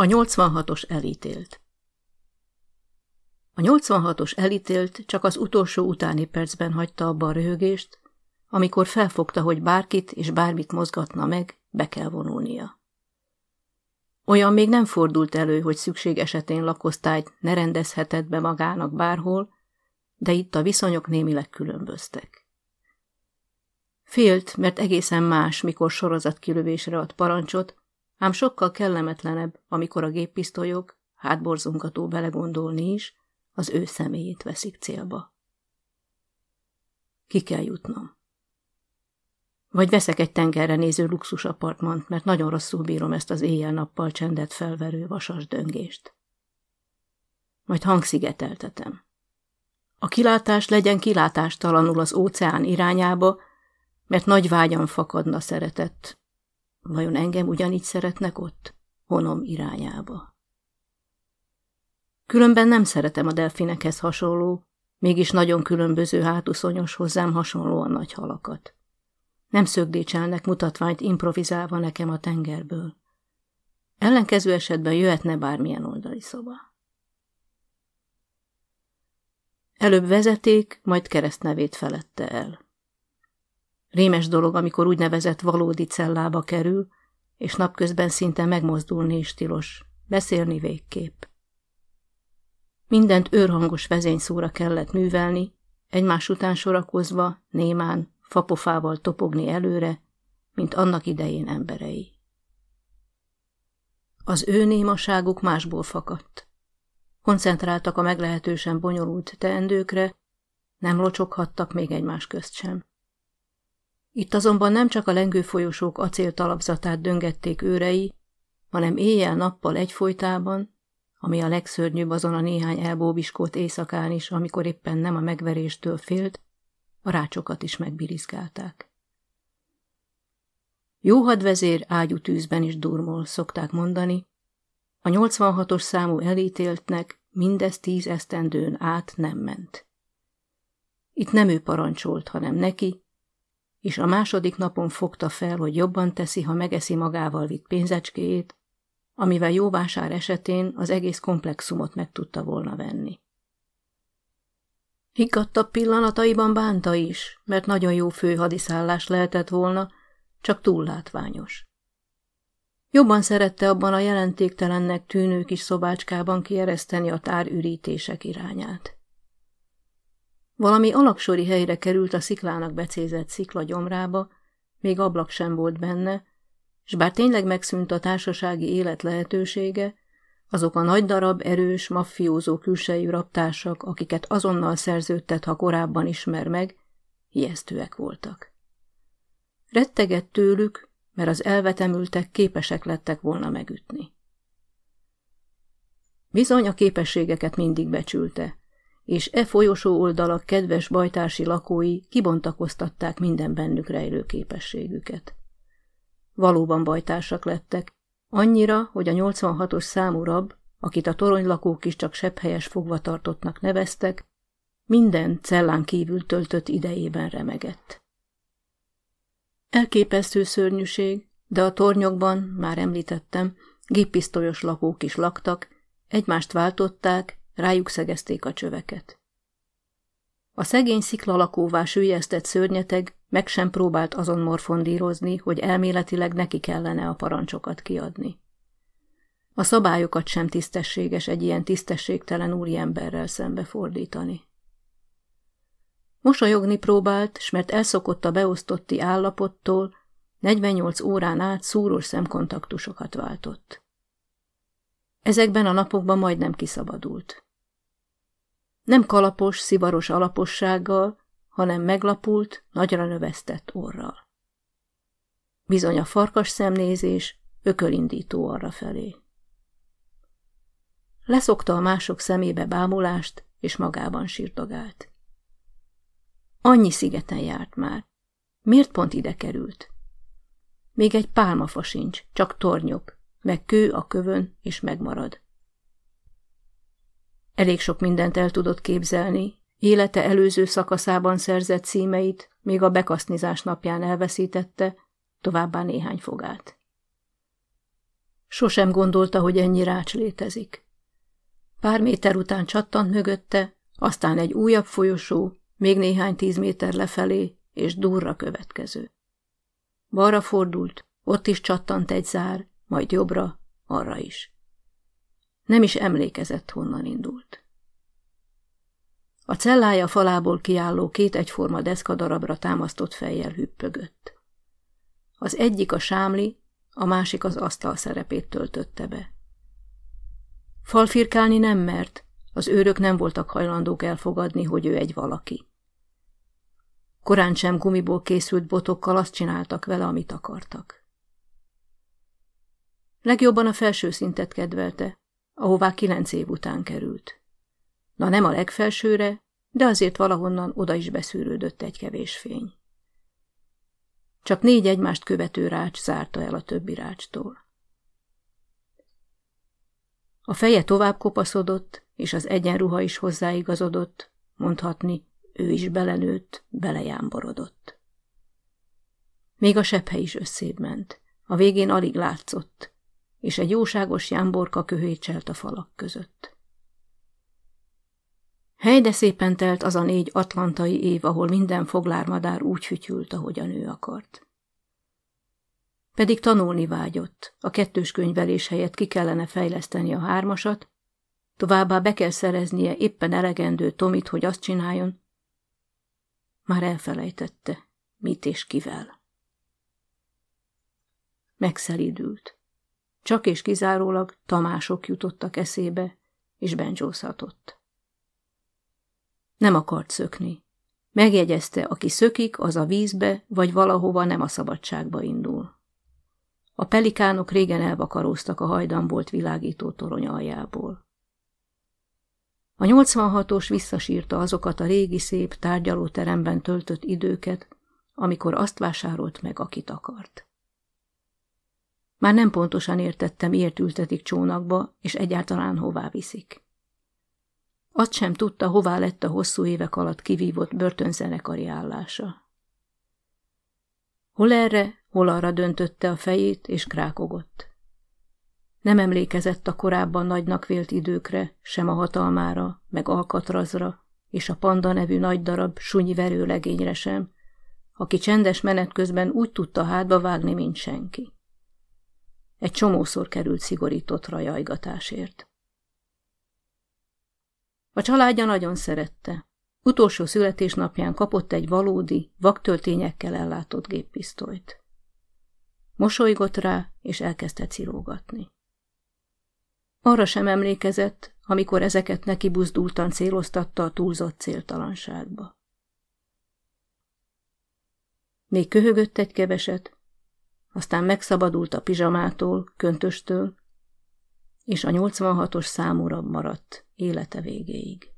A 86-os elítélt A 86-os elítélt csak az utolsó utáni percben hagyta abba a röhögést, amikor felfogta, hogy bárkit és bármit mozgatna meg, be kell vonulnia. Olyan még nem fordult elő, hogy szükség esetén lakosztályt ne rendezhetett be magának bárhol, de itt a viszonyok némileg különböztek. Félt, mert egészen más, mikor sorozatkilövésre ad parancsot, ám sokkal kellemetlenebb, amikor a géppisztolyok, hátborzongató belegondolni is, az ő személyét veszik célba. Ki kell jutnom. Vagy veszek egy tengerre néző luxus apartmant, mert nagyon rosszul bírom ezt az éjjel-nappal csendet felverő vasas döngést. Majd hangszigeteltetem. A kilátás legyen kilátástalanul az óceán irányába, mert nagy vágyam fakadna szeretett. Vajon engem ugyanígy szeretnek ott, honom irányába? Különben nem szeretem a delfinekhez hasonló, mégis nagyon különböző hátuszonyos hozzám hasonlóan nagy halakat. Nem szögdécselnek mutatványt improvizálva nekem a tengerből. Ellenkező esetben jöhetne bármilyen oldali szoba. Előbb vezeték, majd keresztnevét felette el. Rémes dolog, amikor úgynevezett valódi cellába kerül, és napközben szinte megmozdulni is tilos, beszélni végképp. Mindent őrhangos vezényszóra kellett művelni, egymás után sorakozva, némán, fapofával topogni előre, mint annak idején emberei. Az ő némaságuk másból fakadt. Koncentráltak a meglehetősen bonyolult teendőkre, nem locsoghattak még egymás közt sem. Itt azonban nem csak a lengő folyosók acéltalapzatát döngették őrei, hanem éjjel-nappal egyfolytában, ami a legszörnyűbb azon a néhány elbóbiskolt éjszakán is, amikor éppen nem a megveréstől félt, a rácsokat is megbirizgálták. Jó hadvezér ágyú tűzben is durmol, szokták mondani. A 86-os számú elítéltnek mindez tíz esztendőn át nem ment. Itt nem ő parancsolt, hanem neki, és a második napon fogta fel, hogy jobban teszi, ha megeszi magával vitt pénzecskéjét, amivel jó vásár esetén az egész komplexumot meg tudta volna venni. Higgadtabb pillanataiban bánta is, mert nagyon jó főhadiszállás lehetett volna, csak túl látványos. Jobban szerette abban a jelentéktelennek tűnő kis szobácskában kiereszteni a tárürítések irányát. Valami alaksori helyre került a sziklának becézett szikla gyomrába, még ablak sem volt benne, és bár tényleg megszűnt a társasági élet lehetősége, azok a nagy darab, erős, maffiózó külsejű raptársak, akiket azonnal szerződtet, ha korábban ismer meg, ijesztőek voltak. Rettegett tőlük, mert az elvetemültek képesek lettek volna megütni. Bizony a képességeket mindig becsülte, és e folyosó oldalak kedves bajtársi lakói kibontakoztatták minden bennük rejlő képességüket. Valóban bajtársak lettek, annyira, hogy a 86-os számú rab, akit a toronylakók is csak sepphelyes fogvatartottnak neveztek, minden cellán kívül töltött idejében remegett. Elképesztő szörnyűség, de a tornyokban, már említettem, géppisztolyos lakók is laktak, egymást váltották, rájuk szegezték a csöveket. A szegény sziklalakóvá sűjesztett szörnyeteg meg sem próbált azon morfondírozni, hogy elméletileg neki kellene a parancsokat kiadni. A szabályokat sem tisztességes egy ilyen tisztességtelen úriemberrel szembefordítani. Mosolyogni próbált, s mert elszokott a beosztotti állapottól, 48 órán át szúrós szemkontaktusokat váltott. Ezekben a napokban majdnem kiszabadult. Nem kalapos, szivaros alapossággal, hanem meglapult, nagyra növesztett orral. Bizony a farkas szemnézés ökölindító arra felé. Leszokta a mások szemébe bámulást, és magában sírtogált. Annyi szigeten járt már. Miért pont ide került? Még egy pálmafa sincs, csak tornyok, meg kő a kövön, és megmarad. Elég sok mindent el tudott képzelni, élete előző szakaszában szerzett címeit még a bekasznizás napján elveszítette, továbbá néhány fogát. Sosem gondolta, hogy ennyi rács létezik. Pár méter után csattant mögötte, aztán egy újabb folyosó, még néhány tíz méter lefelé, és durra következő. Balra fordult, ott is csattant egy zár, majd jobbra, arra is. Nem is emlékezett, honnan indult. A cellája falából kiálló két egyforma deszkadarabra támasztott fejjel hüppögött. Az egyik a sámli, a másik az asztal szerepét töltötte be. Falfirkálni nem mert, az őrök nem voltak hajlandók elfogadni, hogy ő egy valaki. Korán sem gumiból készült botokkal azt csináltak vele, amit akartak. Legjobban a felső szintet kedvelte, ahová kilenc év után került. Na nem a legfelsőre, de azért valahonnan oda is beszűrődött egy kevés fény. Csak négy egymást követő rács zárta el a többi rácstól. A feje tovább kopaszodott, és az egyenruha is hozzáigazodott, mondhatni, ő is belenőtt, belejámborodott. Még a sephe is összébb ment, a végén alig látszott, és egy jóságos jámborka köhécselt a falak között. Helyde szépen telt az a négy atlantai év, ahol minden foglármadár úgy fütyült, ahogy a nő akart. Pedig tanulni vágyott, a kettős könyvelés helyett ki kellene fejleszteni a hármasat, továbbá be kell szereznie éppen elegendő Tomit, hogy azt csináljon. Már elfelejtette, mit és kivel. Megszelidült. Csak és kizárólag Tamások jutottak eszébe, és bencsózhatott. Nem akart szökni. Megjegyezte, aki szökik, az a vízbe, vagy valahova nem a szabadságba indul. A pelikánok régen elvakaróztak a hajdambolt világító torony aljából. A 86-os visszasírta azokat a régi szép tárgyalóteremben töltött időket, amikor azt vásárolt meg, akit akart. Már nem pontosan értette, miért ültetik csónakba, és egyáltalán hová viszik. Azt sem tudta, hová lett a hosszú évek alatt kivívott börtönzenekari állása. Hol erre, hol arra döntötte a fejét, és krákogott. Nem emlékezett a korábban nagynak vélt időkre, sem a hatalmára, meg Alkatrazra, és a panda nevű nagy darab sunyi verőlegényre sem, aki csendes menet közben úgy tudta hátba vágni, mint senki. Egy csomószor került szigorított rajajgatásért. A családja nagyon szerette. Utolsó születésnapján kapott egy valódi, vaktöltényekkel ellátott géppisztolyt. Mosolygott rá, és elkezdte cirógatni. Arra sem emlékezett, amikor ezeket neki buzdultan céloztatta a túlzott céltalanságba. Még köhögött egy keveset, aztán megszabadult a pizsamától, köntöstől, és a 86-os számúra maradt élete végéig.